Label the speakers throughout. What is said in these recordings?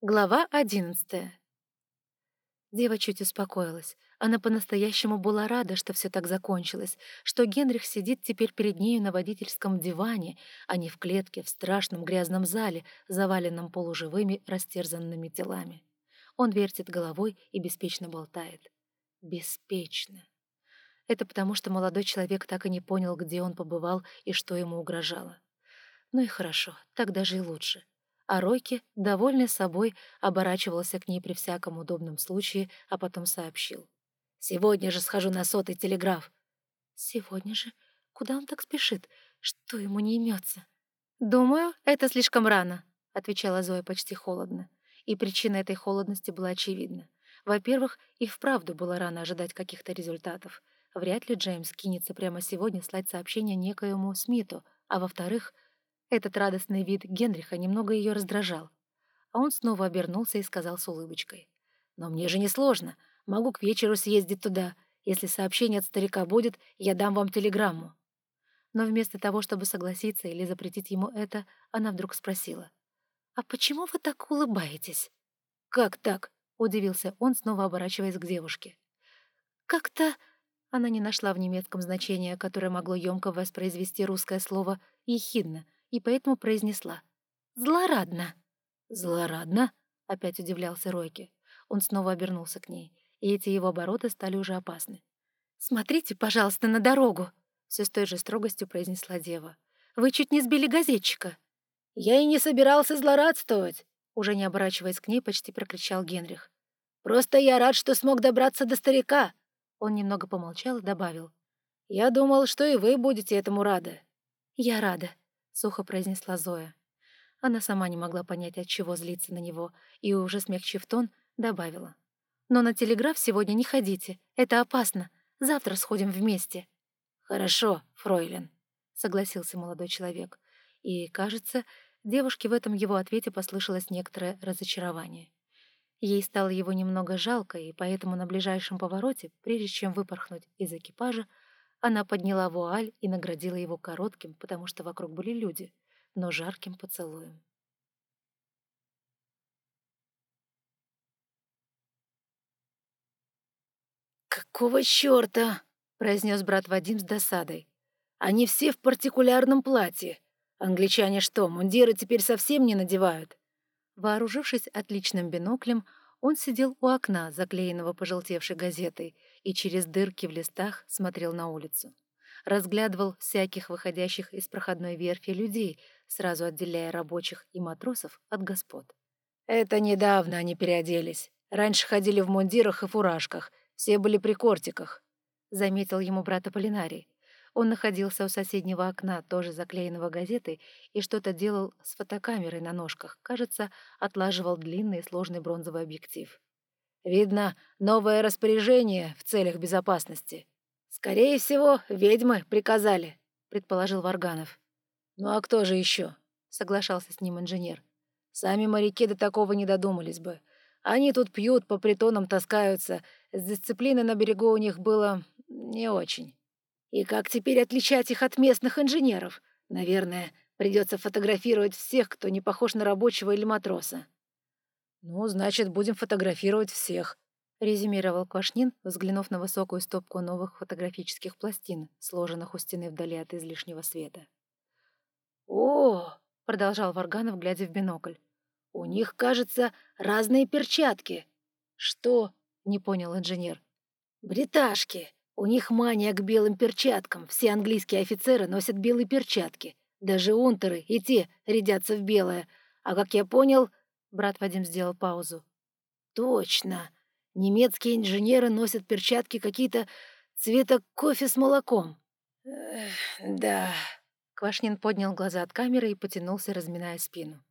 Speaker 1: Глава одиннадцатая. Дева чуть успокоилась. Она по-настоящему была рада, что все так закончилось, что Генрих сидит теперь перед нею на водительском диване, а не в клетке в страшном грязном зале, заваленном полуживыми растерзанными телами. Он вертит головой и беспечно болтает. Беспечно. Это потому, что молодой человек так и не понял, где он побывал и что ему угрожало. Ну и хорошо, так даже и лучше а Ройки, довольный собой, оборачивался к ней при всяком удобном случае, а потом сообщил. «Сегодня же схожу на сотый телеграф». «Сегодня же? Куда он так спешит? Что ему не имется?» «Думаю, это слишком рано», — отвечала Зоя почти холодно. И причина этой холодности была очевидна. Во-первых, и вправду было рано ожидать каких-то результатов. Вряд ли Джеймс кинется прямо сегодня слать сообщение некоему Смиту, а во-вторых — этот радостный вид Генриха немного ее раздражал. А он снова обернулся и сказал с улыбочкой. «Но мне же не сложно. Могу к вечеру съездить туда. Если сообщение от старика будет, я дам вам телеграмму». Но вместо того, чтобы согласиться или запретить ему это, она вдруг спросила. «А почему вы так улыбаетесь?» «Как так?» — удивился он, снова оборачиваясь к девушке. «Как-то...» Она не нашла в немецком значения, которое могло емко воспроизвести русское слово «ехидно», и поэтому произнесла «Злорадно». «Злорадно?» — опять удивлялся Ройки. Он снова обернулся к ней, и эти его обороты стали уже опасны. «Смотрите, пожалуйста, на дорогу!» — все с той же строгостью произнесла дева. «Вы чуть не сбили газетчика!» «Я и не собирался злорадствовать!» Уже не оборачиваясь к ней, почти прокричал Генрих. «Просто я рад, что смог добраться до старика!» Он немного помолчал и добавил. «Я думал, что и вы будете этому рады». «Я рада», сухо произнесла Зоя. Она сама не могла понять, от чего злиться на него, и, уже смягчив тон, добавила. «Но на телеграф сегодня не ходите. Это опасно. Завтра сходим вместе». «Хорошо, фройлен», — согласился молодой человек. И, кажется, девушке в этом его ответе послышалось некоторое разочарование. Ей стало его немного жалко, и поэтому на ближайшем повороте, прежде чем выпорхнуть из экипажа, она подняла вуаль и наградила его коротким, потому что вокруг были люди, но жарким поцелуем.
Speaker 2: «Какого чёрта?» — произнес брат Вадим с досадой. «Они все в партикулярном платье. Англичане что, мундиры теперь совсем не надевают?»
Speaker 1: Вооружившись отличным биноклем, он сидел у окна, заклеенного пожелтевшей газетой, и через дырки в листах смотрел на улицу. Разглядывал всяких выходящих из проходной верфи людей, сразу отделяя рабочих и матросов от господ.
Speaker 2: «Это недавно они переоделись. Раньше ходили в мундирах и фуражках, все были при кортиках», — заметил ему брат Аполлинарий.
Speaker 1: Он находился у соседнего окна, тоже заклеенного газетой, и что-то делал с фотокамерой на ножках. Кажется, отлаживал длинный и сложный бронзовый объектив.
Speaker 2: Видно, новое распоряжение в целях безопасности. Скорее всего, ведьмы приказали, предположил Варганов. Ну а кто же еще? соглашался с ним инженер. Сами моряки до такого не додумались бы. Они тут пьют, по притонам таскаются. С дисциплиной на берегу у них было не очень. И как теперь отличать их от местных инженеров? Наверное, придется фотографировать всех, кто не похож на рабочего или матроса.
Speaker 1: «Ну, значит, будем фотографировать всех», — резюмировал Квашнин, взглянув на высокую стопку новых фотографических пластин, сложенных у стены вдали от излишнего света.
Speaker 2: «О!» — продолжал Варганов, глядя в бинокль. «У них, кажется, разные перчатки».
Speaker 1: «Что?» — не понял инженер.
Speaker 2: «Бриташки. У них мания к белым перчаткам. Все английские офицеры носят белые перчатки. Даже унтеры и те рядятся в белое. А как я понял,
Speaker 1: Брат Вадим сделал паузу.
Speaker 2: «Точно. Немецкие инженеры носят перчатки какие-то цвета кофе с молоком». Эх, «Да».
Speaker 1: Квашнин поднял глаза от камеры и потянулся, разминая спину.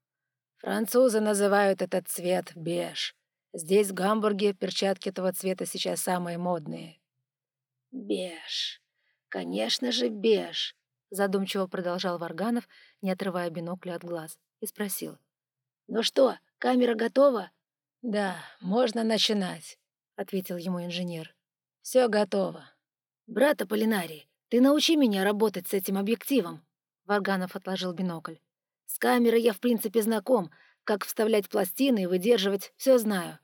Speaker 2: «Французы называют этот цвет беж. Здесь, в Гамбурге, перчатки этого цвета сейчас самые модные». «Беж. Конечно же, беж», — задумчиво продолжал Варганов, не отрывая бинокля от глаз, и спросил. «Ну что, Камера готова?» «Да, можно начинать», — ответил ему инженер. «Все готово». «Брат Аполлинарий, ты научи меня работать с этим объективом», — Варганов отложил бинокль. «С камерой я, в принципе, знаком. Как вставлять пластины и выдерживать, все знаю».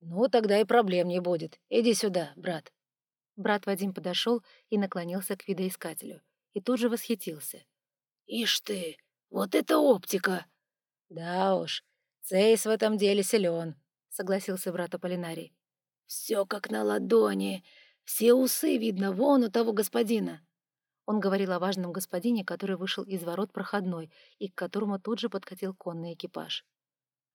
Speaker 2: «Ну, тогда и проблем не будет. Иди сюда, брат».
Speaker 1: Брат Вадим подошел и наклонился к видоискателю. И тут же восхитился.
Speaker 2: «Ишь ты, вот это оптика!»
Speaker 1: «Да уж, Цейс в этом деле силен», — согласился брат Аполлинарий.
Speaker 2: «Все как на ладони. Все усы видно вон у того господина».
Speaker 1: Он говорил о важном господине, который вышел из ворот проходной и к которому тут же подкатил конный экипаж.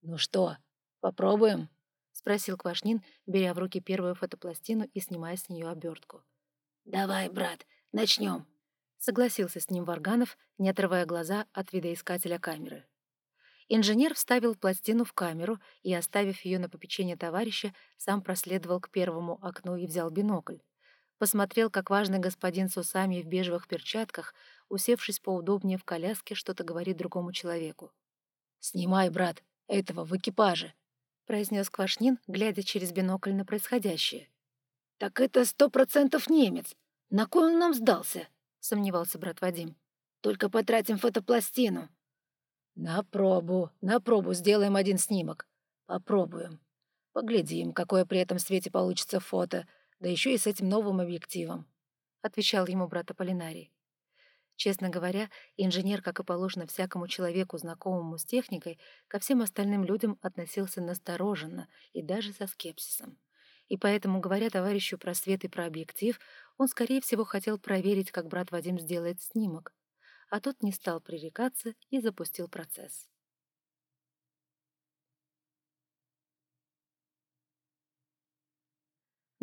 Speaker 2: «Ну что, попробуем?»
Speaker 1: — спросил Квашнин, беря в руки первую фотопластину и снимая с нее обертку.
Speaker 2: «Давай, брат, начнем», —
Speaker 1: согласился с ним Варганов, не отрывая глаза от видоискателя камеры. Инженер вставил пластину в камеру и, оставив ее на попечение товарища, сам проследовал к первому окну и взял бинокль. Посмотрел, как важный господин с усами в бежевых перчатках, усевшись поудобнее в коляске, что-то говорит другому человеку.
Speaker 2: «Снимай, брат, этого в экипаже», — произнес
Speaker 1: Квашнин, глядя через бинокль на происходящее.
Speaker 2: «Так это сто процентов немец. На кой он нам сдался?»
Speaker 1: — сомневался брат Вадим.
Speaker 2: «Только потратим фотопластину.
Speaker 1: «На пробу, на пробу сделаем один снимок. Попробуем. Поглядим, какое при этом свете получится фото, да еще и с этим новым объективом», — отвечал ему брат Аполлинарий. Честно говоря, инженер, как и положено всякому человеку, знакомому с техникой, ко всем остальным людям относился настороженно и даже со скепсисом. И поэтому, говоря товарищу про свет и про объектив, он, скорее всего, хотел проверить, как брат Вадим сделает снимок а тот не стал пререкаться и запустил процесс.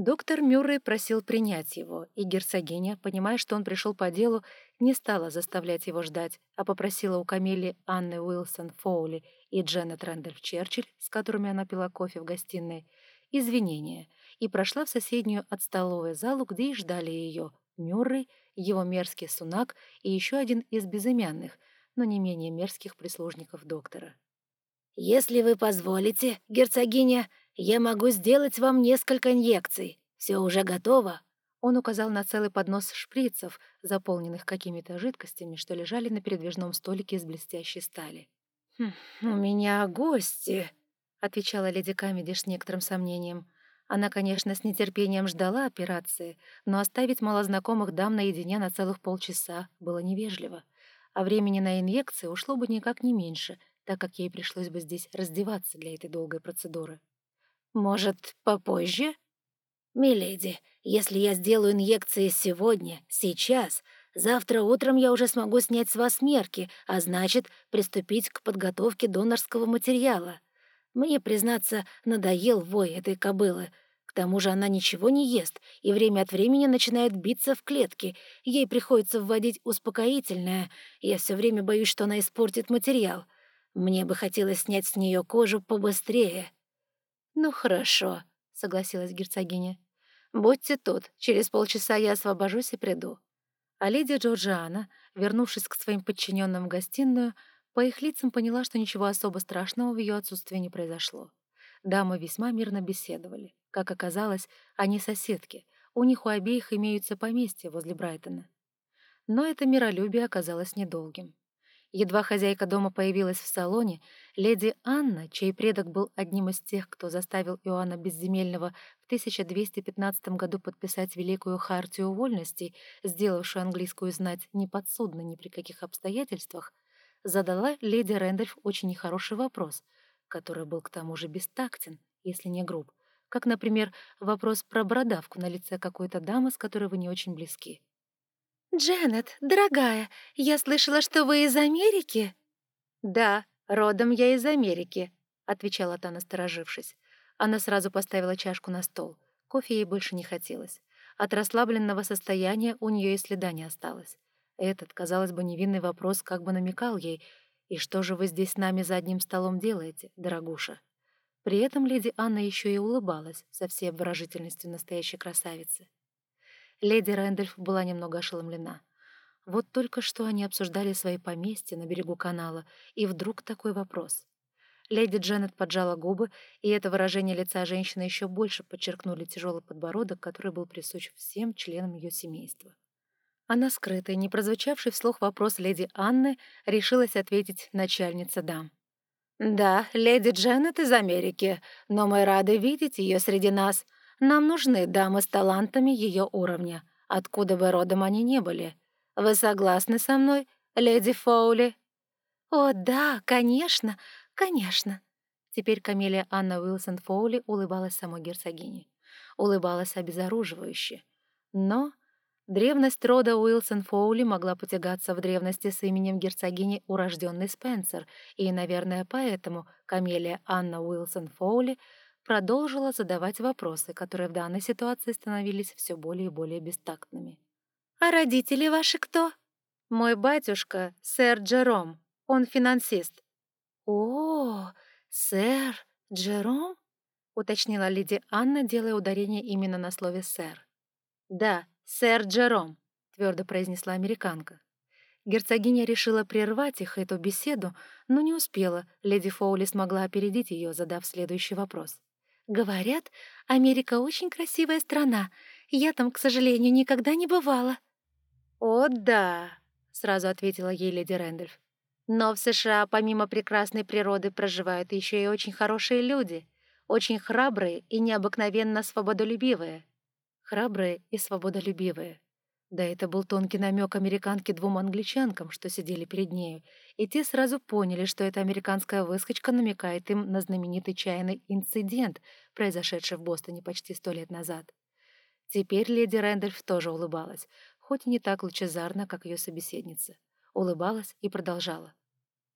Speaker 1: Доктор Мюррей просил принять его, и герцогиня, понимая, что он пришел по делу, не стала заставлять его ждать, а попросила у Камели Анны Уилсон Фоули и Дженнет Рэндольф Черчилль, с которыми она пила кофе в гостиной, извинения, и прошла в соседнюю от столовой залу, где и ждали ее Мюррей его мерзкий сунак и еще один из безымянных, но не менее мерзких прислужников доктора.
Speaker 2: «Если вы позволите, герцогиня, я могу сделать вам несколько инъекций. Все уже готово».
Speaker 1: Он указал на целый поднос шприцев, заполненных какими-то жидкостями, что лежали на передвижном столике из блестящей стали.
Speaker 2: «Хм, «У меня гости», —
Speaker 1: отвечала леди Камеди с некоторым сомнением. Она, конечно, с нетерпением ждала операции, но оставить малознакомых дам наедине на целых полчаса было невежливо, а времени на инъекции ушло бы никак не меньше, так как ей пришлось бы здесь раздеваться для этой долгой процедуры.
Speaker 2: «Может, попозже?» «Миледи, если я сделаю инъекции сегодня, сейчас, завтра утром я уже смогу снять с вас мерки, а значит, приступить к подготовке донорского материала. Мне, признаться, надоел вой этой кобылы. К тому же она ничего не ест и время от времени начинает биться в клетке. Ей приходится вводить успокоительное. Я все время боюсь, что она испортит материал. Мне бы хотелось снять с нее кожу побыстрее.
Speaker 1: «Ну хорошо», — согласилась герцогиня. «Будьте тут, через полчаса я освобожусь и приду». А леди Джорджиана, вернувшись к своим подчиненным в гостиную, по их лицам поняла, что ничего особо страшного в ее отсутствии не произошло. Дамы весьма мирно беседовали. Как оказалось, они соседки. У них у обеих имеются поместья возле Брайтона. Но это миролюбие оказалось недолгим. Едва хозяйка дома появилась в салоне, леди Анна, чей предок был одним из тех, кто заставил Иоанна Безземельного в 1215 году подписать Великую Хартию Вольностей, сделавшую английскую знать неподсудно ни при каких обстоятельствах, задала леди Рэндольф очень нехороший вопрос, который был к тому же бестактен, если не груб, как, например, вопрос про бородавку на лице какой-то дамы, с которой вы не очень близки.
Speaker 3: «Дженнет, дорогая, я слышала, что вы из Америки?»
Speaker 1: «Да, родом я из Америки», — отвечала та, насторожившись. Она сразу поставила чашку на стол. Кофе ей больше не хотелось. От расслабленного состояния у нее и следа не осталось. Этот, казалось бы, невинный вопрос как бы намекал ей, «И что же вы здесь с нами за одним столом делаете, дорогуша?» При этом леди Анна еще и улыбалась со всей обворожительностью настоящей красавицы. Леди Рэндольф была немного ошеломлена. Вот только что они обсуждали свои поместья на берегу канала, и вдруг такой вопрос. Леди Дженнет поджала губы, и это выражение лица женщины еще больше подчеркнули тяжелый подбородок, который был присущ всем членам ее семейства. А на скрытый, не прозвучавший вслух вопрос леди Анны решилась ответить начальница дам.
Speaker 2: «Да, леди Дженнет из Америки, но мы рады видеть ее среди нас. Нам нужны дамы с талантами ее уровня, откуда бы родом они не были. Вы согласны со мной, леди Фоули?»
Speaker 3: «О, да, конечно, конечно».
Speaker 1: Теперь Камелия Анна Уилсон Фоули улыбалась самой герцогине. Улыбалась обезоруживающе. Но древность рода Уилсон Фоули могла потягаться в древности с именем герцогини урожденный Спенсер, и, наверное, поэтому Камелия Анна Уилсон Фоули продолжила задавать вопросы, которые в данной ситуации становились все более и более бестактными.
Speaker 3: «А родители ваши кто?»
Speaker 1: «Мой батюшка — сэр Джером», он финансист».
Speaker 3: «О, сэр Джером?» — уточнила леди Анна, делая ударение именно на слове «сэр».
Speaker 1: «Да, сэр Джером», — твердо произнесла американка. Герцогиня решила прервать их эту беседу, но не успела. Леди Фоули смогла опередить ее, задав следующий вопрос.
Speaker 3: «Говорят, Америка очень красивая страна. Я там, к сожалению, никогда не бывала».
Speaker 1: «О, да», — сразу ответила ей леди Рэндольф. Но в США помимо прекрасной природы проживают еще и очень хорошие люди, очень храбрые и необыкновенно свободолюбивые. Храбрые и свободолюбивые. Да это был тонкий намек американки двум англичанкам, что сидели перед нею, и те сразу поняли, что эта американская выскочка намекает им на знаменитый чайный инцидент, произошедший в Бостоне почти сто лет назад. Теперь леди Рэндольф тоже улыбалась, хоть и не так лучезарно, как ее собеседница. Улыбалась и продолжала.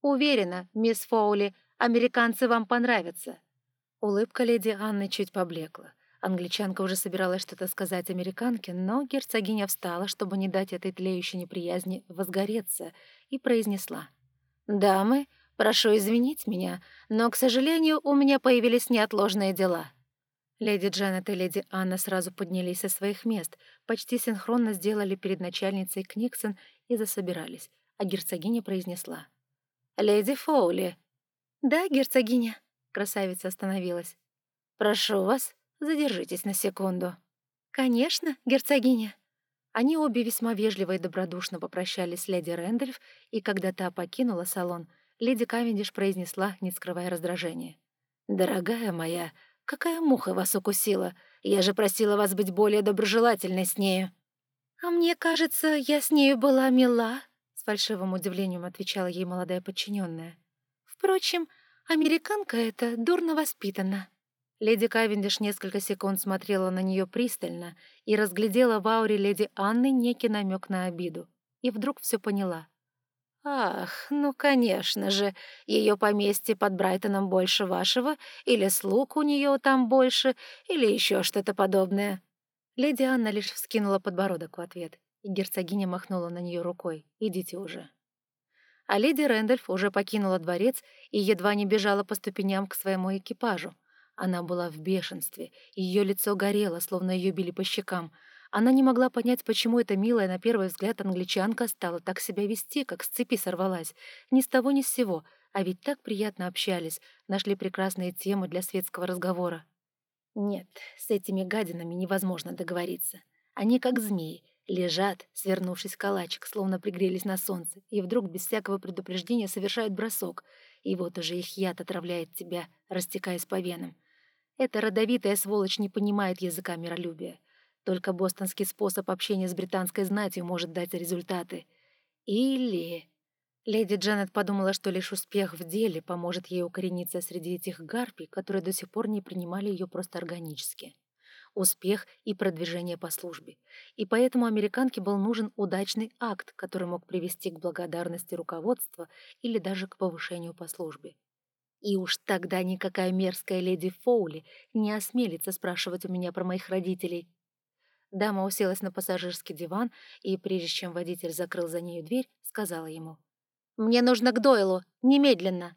Speaker 1: Уверена, мисс Фоули, американцы вам понравятся». Улыбка леди Анны чуть поблекла. Англичанка уже собиралась что-то сказать американке, но герцогиня встала, чтобы не дать этой тлеющей неприязни возгореться, и произнесла. «Дамы, прошу извинить меня, но, к сожалению, у меня появились неотложные дела». Леди Джанет и леди Анна сразу поднялись со своих мест, почти синхронно сделали перед начальницей Книксон и засобирались, а герцогиня произнесла. «Леди Фоули».
Speaker 3: «Да, герцогиня».
Speaker 1: Красавица остановилась. «Прошу вас, задержитесь на секунду».
Speaker 3: «Конечно, герцогиня».
Speaker 1: Они обе весьма вежливо и добродушно попрощались с леди Рэндольф, и когда та покинула салон, леди Кавендиш произнесла, не скрывая раздражения. «Дорогая моя, какая муха вас укусила? Я же просила вас быть более доброжелательной с нею».
Speaker 3: «А мне кажется, я с нею была мила», с фальшивым удивлением отвечала ей молодая подчиненная. «Впрочем, американка эта дурно воспитана».
Speaker 1: Леди Кавендиш несколько секунд смотрела на нее пристально и разглядела в ауре леди Анны некий намек на обиду. И вдруг все поняла. «Ах, ну, конечно же, ее поместье под Брайтоном больше вашего, или слуг у нее там больше, или еще что-то подобное». Леди Анна лишь вскинула подбородок в ответ и герцогиня махнула на нее рукой. «Идите уже». А леди Рэндольф уже покинула дворец и едва не бежала по ступеням к своему экипажу. Она была в бешенстве, ее лицо горело, словно ее били по щекам. Она не могла понять, почему эта милая на первый взгляд англичанка стала так себя вести, как с цепи сорвалась. Ни с того ни с сего, а ведь так приятно общались, нашли прекрасные темы для светского разговора. Нет, с этими гадинами невозможно договориться. Они как змеи, Лежат, свернувшись калачик, словно пригрелись на солнце, и вдруг без всякого предупреждения совершают бросок, и вот уже их яд отравляет тебя, растекаясь по венам. Эта родовитая сволочь не понимает языка миролюбия. Только бостонский способ общения с британской знатью может дать результаты. Или... Леди Джанет подумала, что лишь успех в деле поможет ей укорениться среди этих гарпий, которые до сих пор не принимали ее просто органически успех и продвижение по службе. И поэтому американке был нужен удачный акт, который мог привести к благодарности руководства или даже к повышению по службе. И уж тогда никакая мерзкая леди Фоули не осмелится спрашивать у меня про моих родителей. Дама уселась на пассажирский диван и, прежде чем водитель закрыл за нею дверь, сказала ему. «Мне нужно к Дойлу, немедленно!»